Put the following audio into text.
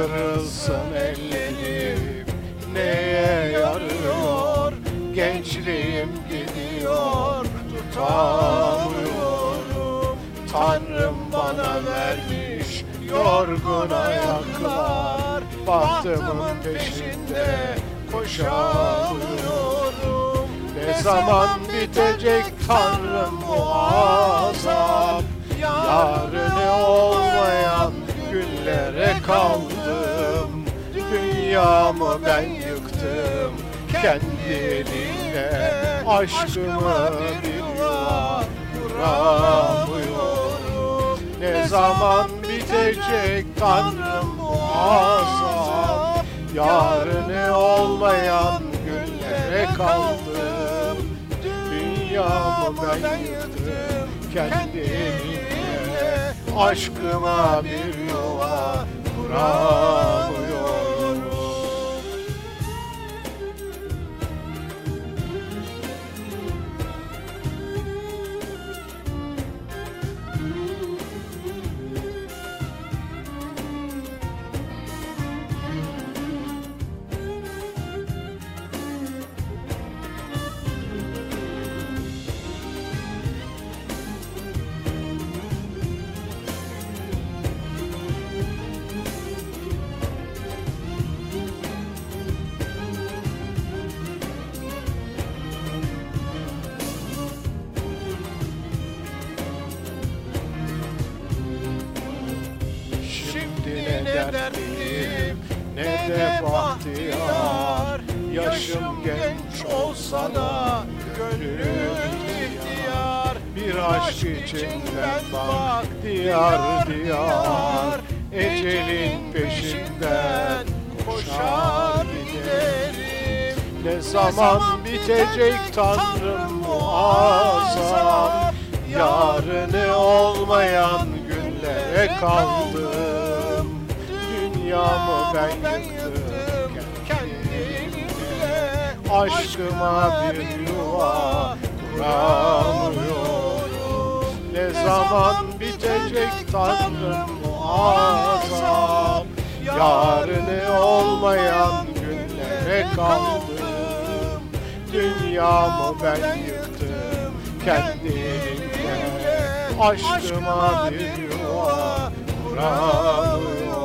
kırılsın ellerim Neye yarıyor? Gençliğim gidiyor Tutamıyorum. Tanrım bana vermiş yorgun ayaklar. Bahtımın peşinde koşamıyorum. Ne zaman bitecek Tanrım bu azap? Yarını olmayan günlere kaldım Dünyamı ben yıktım kendi elimle Aşkımı bir yuva kuramıyorum Ne zaman bitecek Tanrım bu azap? Yarını olmayan günlere kaldım. Dünyamı ben yıktım kendi elimle Aşkıma bir yuva kuramıyorum ne dertliyim ne de bahtiyar. Yaşım genç olsa da gönlüm ihtiyar. Bir aşk içinden bak diyar diyar. Ecelin peşinden koşar giderim. Ne zaman bitecek Tanrım bu azap Yarını olmayan günlere kaldım Dünyamı ben yıktım kendimle. Aşkıma bir yuva kuramıyorum. Ne zaman bitecek Tanrım bu azap? Yarını olmayan günlere kaldım? Dünyamı ben yıktım kendi elimle Aşkıma bir yuva kuramıyorum